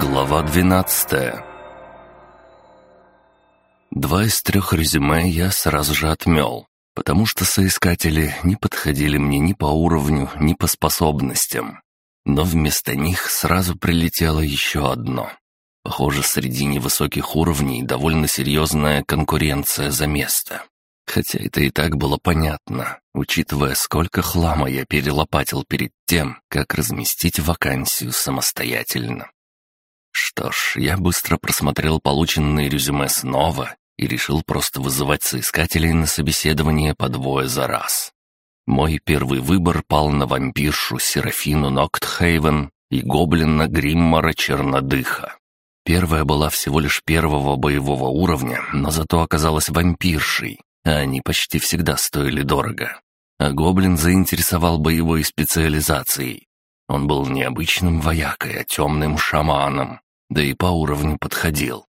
Глава 12 Два из трех резюме я сразу же отмел, потому что соискатели не подходили мне ни по уровню, ни по способностям. Но вместо них сразу прилетело еще одно. Похоже, среди невысоких уровней довольно серьезная конкуренция за место. Хотя это и так было понятно, учитывая, сколько хлама я перелопатил перед тем, как разместить вакансию самостоятельно. Что ж, я быстро просмотрел полученные резюме снова и решил просто вызывать соискателей на собеседование по двое за раз. Мой первый выбор пал на вампиршу Серафину Ноктхейвен и гоблина Гриммара Чернодыха. Первая была всего лишь первого боевого уровня, но зато оказалась вампиршей, а они почти всегда стоили дорого. А гоблин заинтересовал боевой специализацией. Он был необычным воякой, а темным шаманом, да и по уровню подходил.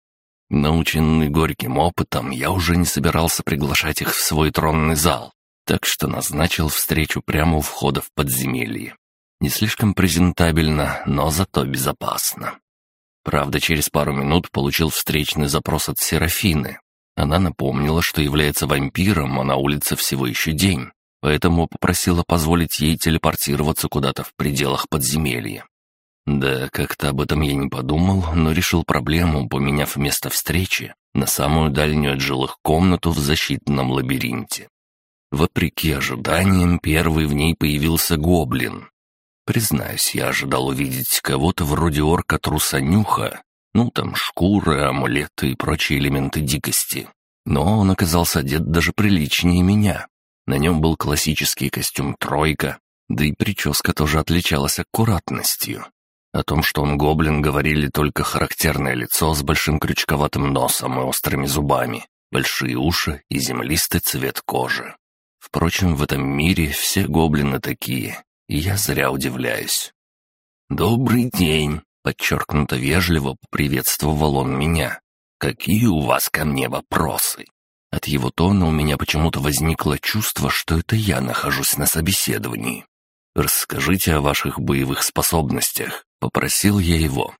Наученный горьким опытом, я уже не собирался приглашать их в свой тронный зал, так что назначил встречу прямо у входа в подземелье. Не слишком презентабельно, но зато безопасно. Правда, через пару минут получил встречный запрос от Серафины, она напомнила, что является вампиром, а на улице всего еще день, поэтому попросила позволить ей телепортироваться куда-то в пределах подземелья. Да, как-то об этом я не подумал, но решил проблему, поменяв место встречи на самую дальнюю от жилых комнату в защитном лабиринте. Вопреки ожиданиям, первый в ней появился гоблин. Признаюсь, я ожидал увидеть кого-то вроде орка-трусонюха, ну, там шкуры, амулеты и прочие элементы дикости. Но он оказался одет даже приличнее меня. На нем был классический костюм «тройка», да и прическа тоже отличалась аккуратностью. О том, что он гоблин, говорили только характерное лицо с большим крючковатым носом и острыми зубами, большие уши и землистый цвет кожи. Впрочем, в этом мире все гоблины такие, и я зря удивляюсь. «Добрый день!» Подчеркнуто вежливо поприветствовал он меня. «Какие у вас ко мне вопросы?» От его тона у меня почему-то возникло чувство, что это я нахожусь на собеседовании. «Расскажите о ваших боевых способностях», — попросил я его.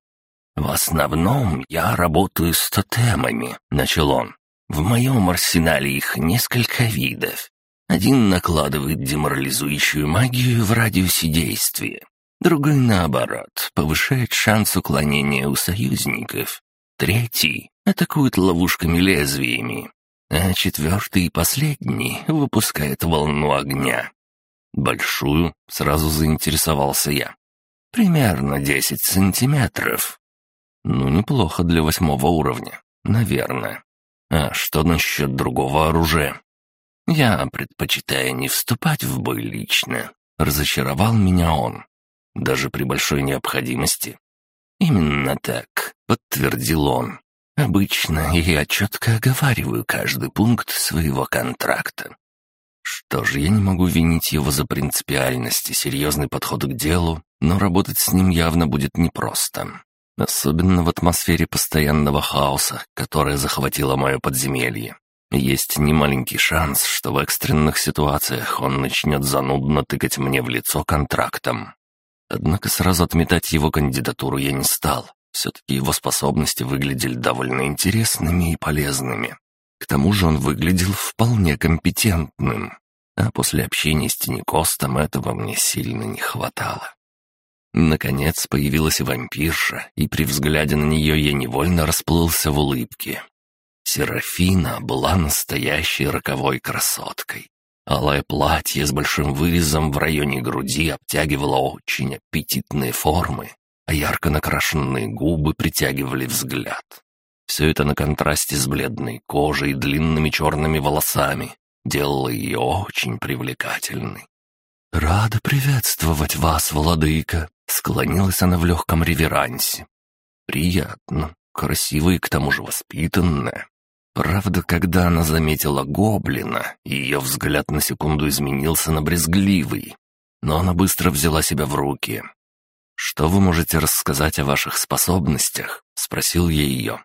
«В основном я работаю с тотемами», — начал он. «В моем арсенале их несколько видов. Один накладывает деморализующую магию в радиусе действия, Другой, наоборот, повышает шанс уклонения у союзников. Третий атакует ловушками-лезвиями. А четвертый и последний выпускает волну огня. «Большую?» — сразу заинтересовался я. «Примерно десять сантиметров». «Ну, неплохо для восьмого уровня. Наверное. А что насчет другого оружия?» «Я предпочитаю не вступать в бой лично», — разочаровал меня он даже при большой необходимости. «Именно так», — подтвердил он. «Обычно я четко оговариваю каждый пункт своего контракта». Что ж, я не могу винить его за принципиальность и серьезный подход к делу, но работать с ним явно будет непросто. Особенно в атмосфере постоянного хаоса, которая захватила мое подземелье. Есть немаленький шанс, что в экстренных ситуациях он начнет занудно тыкать мне в лицо контрактом. Однако сразу отметать его кандидатуру я не стал. Все-таки его способности выглядели довольно интересными и полезными. К тому же он выглядел вполне компетентным. А после общения с Тинекостом этого мне сильно не хватало. Наконец появилась вампирша, и при взгляде на нее я невольно расплылся в улыбке. Серафина была настоящей роковой красоткой. Алое платье с большим вырезом в районе груди обтягивало очень аппетитные формы, а ярко накрашенные губы притягивали взгляд. Все это на контрасте с бледной кожей и длинными черными волосами делало ее очень привлекательной. «Рада приветствовать вас, владыка!» — склонилась она в легком реверансе. «Приятно, красивая и к тому же воспитанная. Правда, когда она заметила гоблина, ее взгляд на секунду изменился на брезгливый. Но она быстро взяла себя в руки. «Что вы можете рассказать о ваших способностях?» — спросил я ее.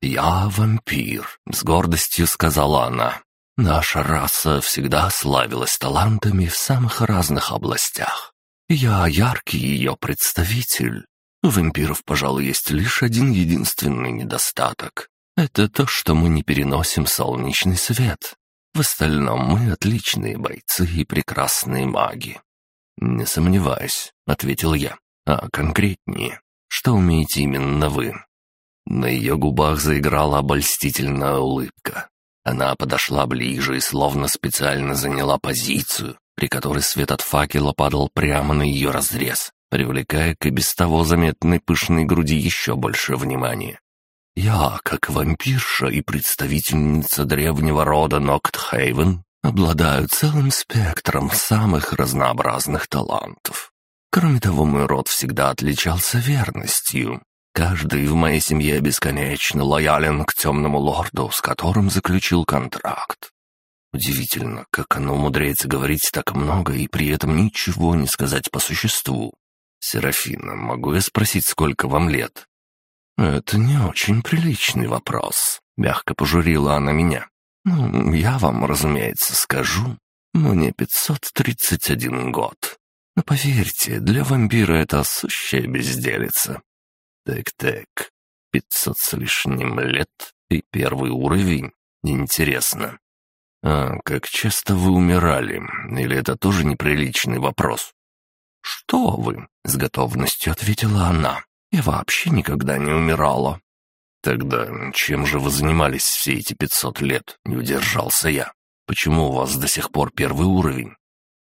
«Я вампир», — с гордостью сказала она. «Наша раса всегда славилась талантами в самых разных областях. Я яркий ее представитель. У вампиров, пожалуй, есть лишь один единственный недостаток. Это то, что мы не переносим солнечный свет. В остальном мы отличные бойцы и прекрасные маги». «Не сомневаюсь», — ответил я. «А конкретнее, что умеете именно вы?» На ее губах заиграла обольстительная улыбка. Она подошла ближе и словно специально заняла позицию, при которой свет от факела падал прямо на ее разрез, привлекая к и без того заметной пышной груди еще больше внимания. «Я, как вампирша и представительница древнего рода Ноктхейвен, обладаю целым спектром самых разнообразных талантов. Кроме того, мой род всегда отличался верностью, Каждый в моей семье бесконечно лоялен к темному лорду, с которым заключил контракт. Удивительно, как оно умудряется говорить так много и при этом ничего не сказать по существу. «Серафина, могу я спросить, сколько вам лет?» «Это не очень приличный вопрос», — мягко пожурила она меня. «Ну, я вам, разумеется, скажу. Мне 531 год. Но поверьте, для вампира это сущая безделица. Так-так, пятьсот с лишним лет и первый уровень. Интересно. А как часто вы умирали? Или это тоже неприличный вопрос? Что вы? С готовностью ответила она. Я вообще никогда не умирала. Тогда чем же вы занимались все эти пятьсот лет? Не удержался я. Почему у вас до сих пор первый уровень?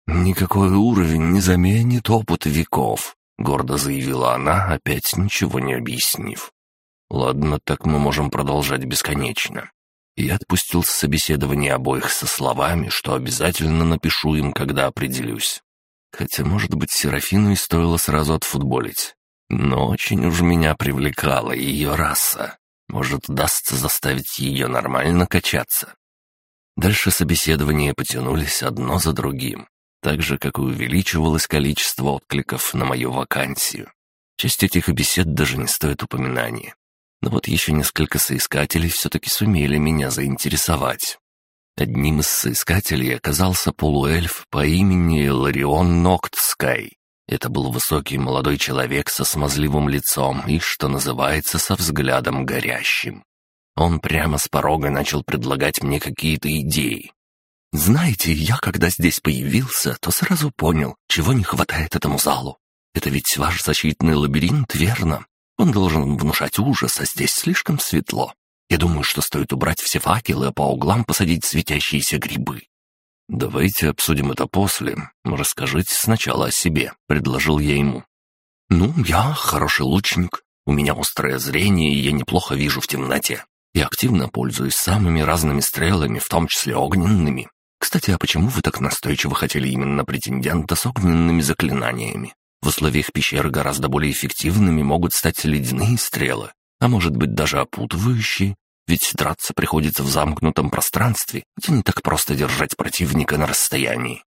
Никакой уровень не заменит опыт веков. — гордо заявила она, опять ничего не объяснив. «Ладно, так мы можем продолжать бесконечно». Я отпустил с собеседования обоих со словами, что обязательно напишу им, когда определюсь. Хотя, может быть, Серафину и стоило сразу отфутболить. Но очень уж меня привлекала ее раса. Может, удастся заставить ее нормально качаться. Дальше собеседования потянулись одно за другим так же, как и увеличивалось количество откликов на мою вакансию. Часть этих бесед даже не стоит упоминания. Но вот еще несколько соискателей все-таки сумели меня заинтересовать. Одним из соискателей оказался полуэльф по имени Ларион Ноктскай. Это был высокий молодой человек со смазливым лицом и, что называется, со взглядом горящим. Он прямо с порога начал предлагать мне какие-то идеи, знаете, я когда здесь появился, то сразу понял, чего не хватает этому залу. Это ведь ваш защитный лабиринт, верно? Он должен внушать ужас, а здесь слишком светло. Я думаю, что стоит убрать все факелы, а по углам посадить светящиеся грибы. «Давайте обсудим это после. Расскажите сначала о себе», — предложил я ему. «Ну, я хороший лучник. У меня острое зрение, и я неплохо вижу в темноте. Я активно пользуюсь самыми разными стрелами, в том числе огненными. Кстати, а почему вы так настойчиво хотели именно претендента с огненными заклинаниями? В условиях пещеры гораздо более эффективными могут стать ледяные стрелы, а может быть даже опутывающие, ведь драться приходится в замкнутом пространстве, где не так просто держать противника на расстоянии.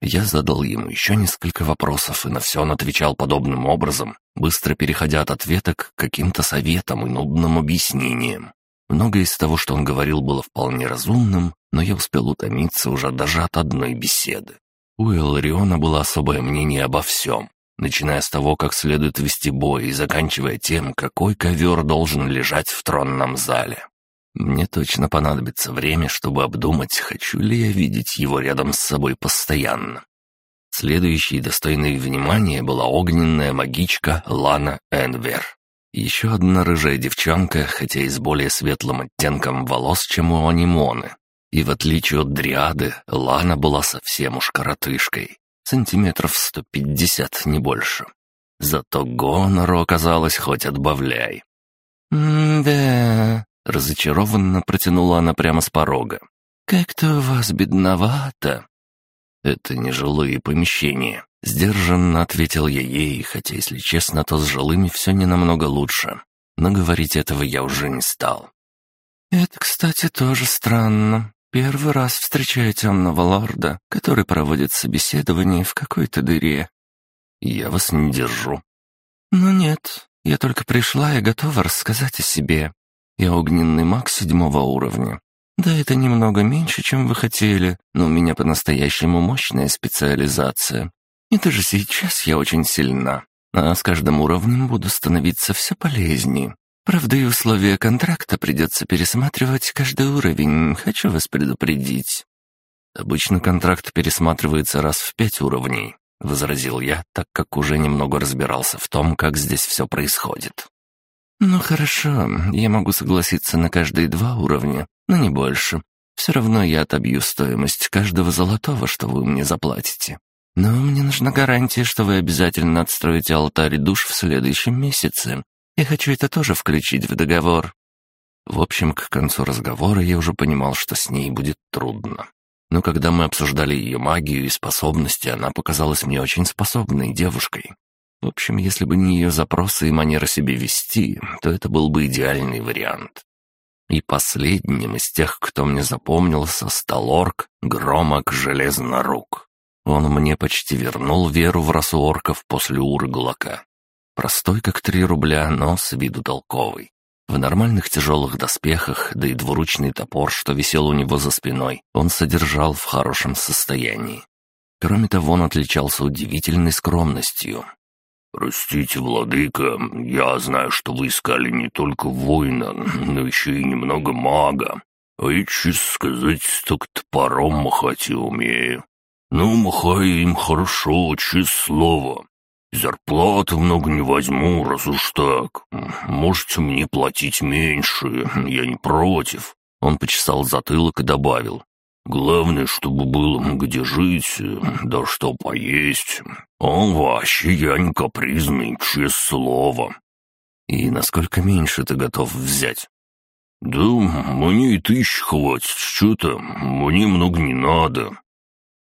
Я задал ему еще несколько вопросов, и на все он отвечал подобным образом, быстро переходя от ответа к каким-то советам и нудным объяснениям. Многое из того, что он говорил, было вполне разумным, но я успел утомиться уже даже от одной беседы. У Элариона было особое мнение обо всем, начиная с того, как следует вести бой, и заканчивая тем, какой ковер должен лежать в тронном зале. Мне точно понадобится время, чтобы обдумать, хочу ли я видеть его рядом с собой постоянно. Следующей достойной внимания была огненная магичка Лана Энвер. Еще одна рыжая девчонка, хотя и с более светлым оттенком волос, чем у анимоны. И в отличие от дриады, Лана была совсем уж коротышкой. Сантиметров сто пятьдесят, не больше. Зато гонору оказалось хоть отбавляй. «М-да...» — разочарованно протянула она прямо с порога. «Как-то у вас бедновато». «Это не жилые помещения», Сдержанно ответил я ей, хотя, если честно, то с жилыми все не намного лучше. Но говорить этого я уже не стал. «Это, кстати, тоже странно. Первый раз встречаю темного лорда, который проводит собеседование в какой-то дыре. Я вас не держу». «Ну нет, я только пришла и готова рассказать о себе. Я огненный маг седьмого уровня. Да, это немного меньше, чем вы хотели, но у меня по-настоящему мощная специализация. И даже сейчас я очень сильна. а с каждым уровнем буду становиться все полезнее. Правда, и условия контракта придется пересматривать каждый уровень, хочу вас предупредить». «Обычно контракт пересматривается раз в пять уровней», — возразил я, так как уже немного разбирался в том, как здесь все происходит. «Ну хорошо, я могу согласиться на каждые два уровня, но не больше. Все равно я отобью стоимость каждого золотого, что вы мне заплатите. Но мне нужна гарантия, что вы обязательно отстроите алтарь душ в следующем месяце. Я хочу это тоже включить в договор». В общем, к концу разговора я уже понимал, что с ней будет трудно. Но когда мы обсуждали ее магию и способности, она показалась мне очень способной девушкой. В общем, если бы не ее запросы и манера себя вести, то это был бы идеальный вариант. И последним из тех, кто мне запомнился, стал орк Громок Железнорук. Он мне почти вернул веру в расу орков после Урглока. Простой, как три рубля, но с виду толковый. В нормальных тяжелых доспехах, да и двуручный топор, что висел у него за спиной, он содержал в хорошем состоянии. Кроме того, он отличался удивительной скромностью. «Простите, владыка, я знаю, что вы искали не только воина, но еще и немного мага. А я, честно сказать, так топором махать и умею. Ну, махаю им хорошо, честное слово. Зарплату много не возьму, раз уж так. Можете мне платить меньше, я не против». Он почесал затылок и добавил. «Главное, чтобы было где жить, да что поесть. Он вообще я не капризный, честное слово». «И насколько меньше ты готов взять?» «Да мне и тысяч хватит, что-то мне много не надо».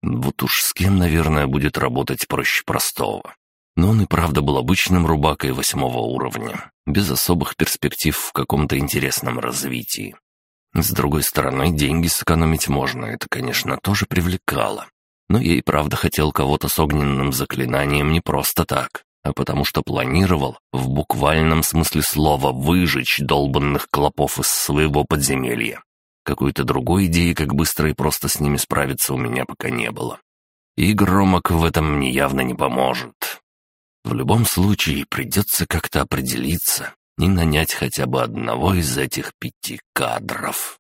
Вот уж с кем, наверное, будет работать проще простого. Но он и правда был обычным рубакой восьмого уровня, без особых перспектив в каком-то интересном развитии. С другой стороны, деньги сэкономить можно, это, конечно, тоже привлекало. Но я и правда хотел кого-то с огненным заклинанием не просто так, а потому что планировал, в буквальном смысле слова, выжечь долбанных клопов из своего подземелья. Какой-то другой идеи, как быстро и просто с ними справиться, у меня пока не было. И Громок в этом мне явно не поможет. В любом случае придется как-то определиться и нанять хотя бы одного из этих пяти кадров.